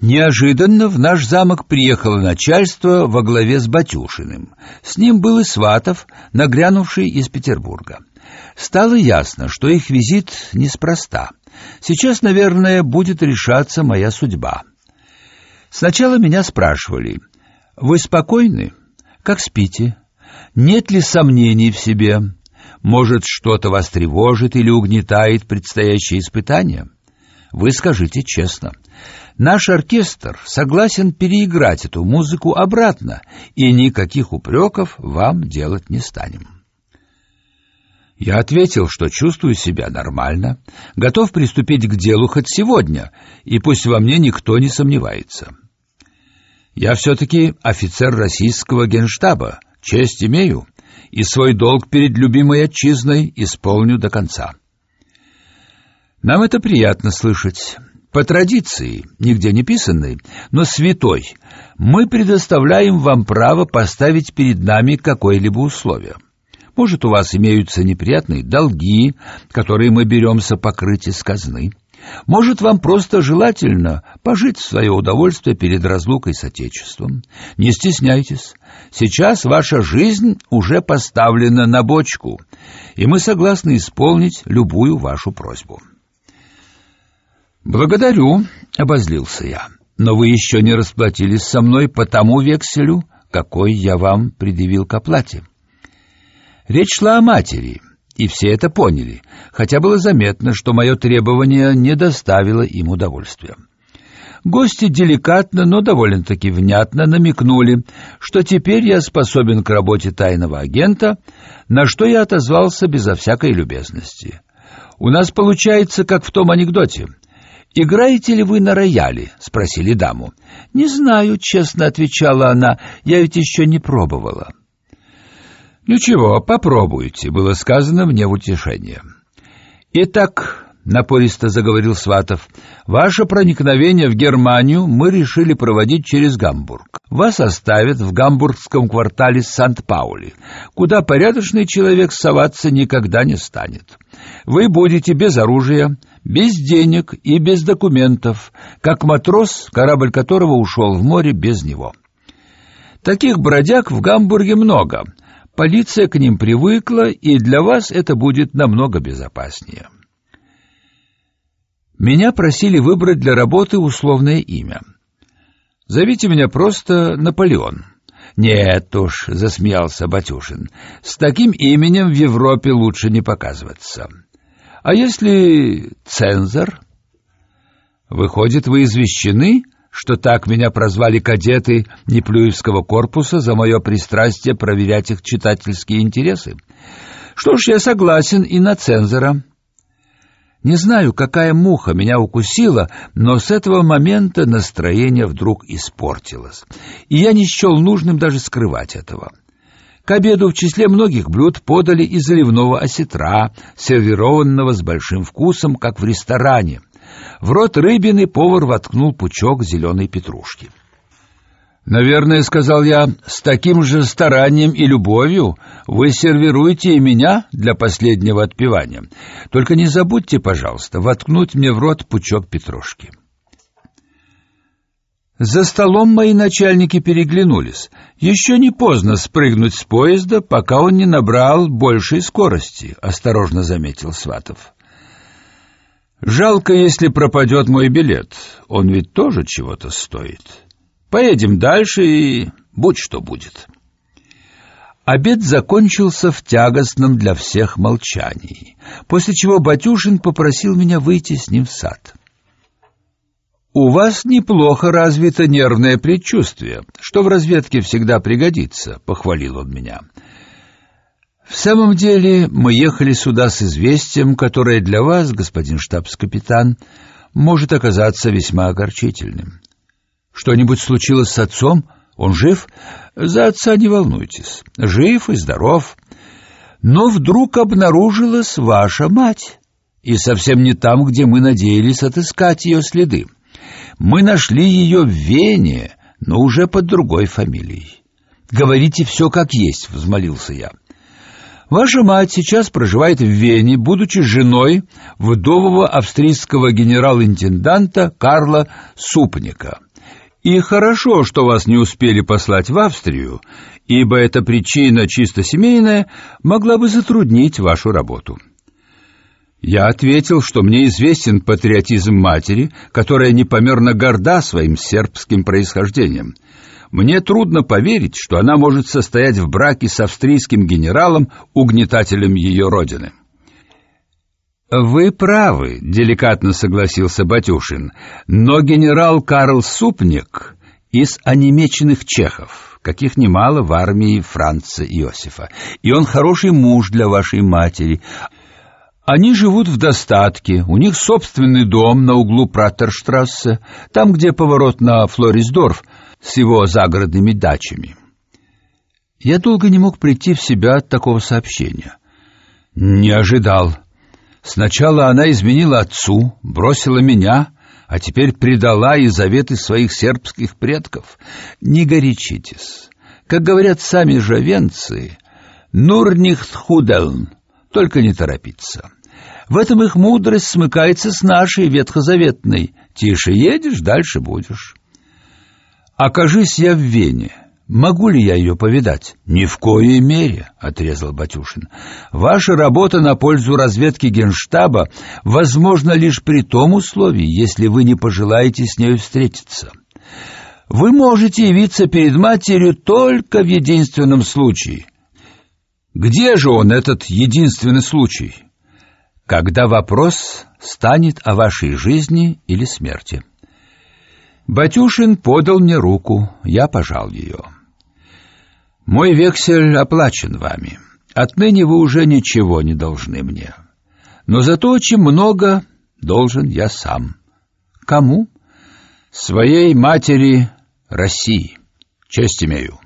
Неожиданно в наш замок приехало начальство во главе с Батюшиным. С ним был и Сватов, нагрянувший из Петербурга. Стало ясно, что их визит неспроста. Сейчас, наверное, будет решаться моя судьба. Сначала меня спрашивали: "Вы спокойны? Как спите? Нет ли сомнений в себе? Может, что-то вас тревожит или угнетает предстоящее испытание?" Вы скажите честно. Наш оркестр согласен переиграть эту музыку обратно, и никаких упреков вам делать не станем. Я ответил, что чувствую себя нормально, готов приступить к делу хоть сегодня, и пусть во мне никто не сомневается. Я все-таки офицер российского генштаба, честь имею, и свой долг перед любимой отчизной исполню до конца. Нам это приятно слышать. По традиции, нигде не писанной, но святой, мы предоставляем вам право поставить перед нами какое-либо условие. Может, у вас имеются неприятные долги, которые мы беремся покрыть из казны. Может, вам просто желательно пожить в свое удовольствие перед разлукой с Отечеством. Не стесняйтесь. Сейчас ваша жизнь уже поставлена на бочку, и мы согласны исполнить любую вашу просьбу. Благодарю, обозлился я. Но вы еще не расплатились со мной по тому векселю, какой я вам предъявил к оплате. Речь шла о матери, и все это поняли, хотя было заметно, что мое требование не доставило им удовольствия. Гости деликатно, но довольно-таки внятно намекнули, что теперь я способен к работе тайного агента, на что я отозвался безо всякой любезности. У нас получается, как в том анекдоте. Играете ли вы на рояле? спросили даму. Не знаю, честно отвечала она. Я ведь еще не пробовала. Ничего, попробуйте, было сказано мне в утешение. Итак, напористо заговорил Сватов. Ваше проникновение в Германию мы решили проводить через Гамбург. Вас оставят в гамбургском квартале Сант-Паули, куда порядочный человек соваться никогда не станет. Вы будете без оружия, без денег и без документов, как матрос, корабль которого ушел в море без него. Таких бродяг в Гамбурге много. Полиция к ним привыкла, и для вас это будет намного безопаснее. Меня просили выбрать для работы условное имя. Зовите меня просто Наполеон. Нет уж, засмеялся Батюшин. С таким именем в Европе лучше не показываться. А если цензор? Выходит, вы извещены, что так меня прозвали кадеты Неплюевского корпуса за мое пристрастие проверять их читательские интересы. Что ж, я согласен и на цензора. Не знаю, какая муха меня укусила, но с этого момента настроение вдруг испортилось, и я не счел нужным даже скрывать этого. К обеду в числе многих блюд подали и заливного осетра, сервированного с большим вкусом, как в ресторане. В рот рыбины повар воткнул пучок зеленой петрушки. Наверное, сказал я, с таким же старанием и любовью вы сервируете и меня для последнего отпевания. Только не забудьте, пожалуйста, воткнуть мне в рот пучок петрушки. За столом мои начальники переглянулись. Еще не поздно спрыгнуть с поезда, пока он не набрал большей скорости, осторожно заметил Сватов. Жалко, если пропадет мой билет. Он ведь тоже чего-то стоит. Поедем дальше и будь что будет. Обед закончился в тягостном для всех молчании, после чего Батюшин попросил меня выйти с ним в сад. У вас неплохо развито нервное предчувствие, что в разведке всегда пригодится, похвалил он меня. В самом деле, мы ехали сюда с известием, которое для вас, господин штабс-капитан, может оказаться весьма огорчительным. Что-нибудь случилось с отцом? Он жив? За отца не волнуйтесь. Жив и здоров. Но вдруг обнаружилась ваша мать, и совсем не там, где мы надеялись отыскать ее следы. Мы нашли ее в Вене, но уже под другой фамилией. Говорите все как есть, взмолился я. Ваша мать сейчас проживает в Вене, будучи женой вдового австрийского генерал-интенданта Карла Супника. И хорошо, что вас не успели послать в Австрию, ибо эта причина чисто семейная могла бы затруднить вашу работу. Я ответил, что мне известен патриотизм матери, которая непомерно горда своим сербским происхождением. Мне трудно поверить, что она может состоять в браке с австрийским генералом, угнетателем ее родины. Вы правы, деликатно согласился Батюшин. Но генерал Карл Супник из онемеченных чехов, каких немало в армии Франца Иосифа. И он хороший муж для вашей матери. Они живут в достатке, у них собственный дом на углу Пратерштрассе, там, где поворот на Флорисдорф с его загородными дачами. Я долго не мог прийти в себя от такого сообщения. Не ожидал. Сначала она изменила отцу, бросила меня, а теперь предала и заветы своих сербских предков. Не горячитесь. Как говорят сами жавенцы, «Нур нихт худелн», только не торопиться. В этом их мудрость смыкается с нашей ветхозаветной. Тише едешь, дальше будешь. Окажись я в Вене, Могу ли я ее повидать? Ни в коей мере, отрезал Батюшин. Ваша работа на пользу разведки Генштаба возможна лишь при том условии, если вы не пожелаете с ней встретиться. Вы можете явиться перед матерью только в единственном случае. Где же он этот единственный случай? Когда вопрос станет о вашей жизни или смерти. Батюшин подал мне руку, я пожал ее. Мой вексель оплачен вами. Отныне вы уже ничего не должны мне. Но зато очень много должен я сам. Кому? Своей матери России. Честь имею.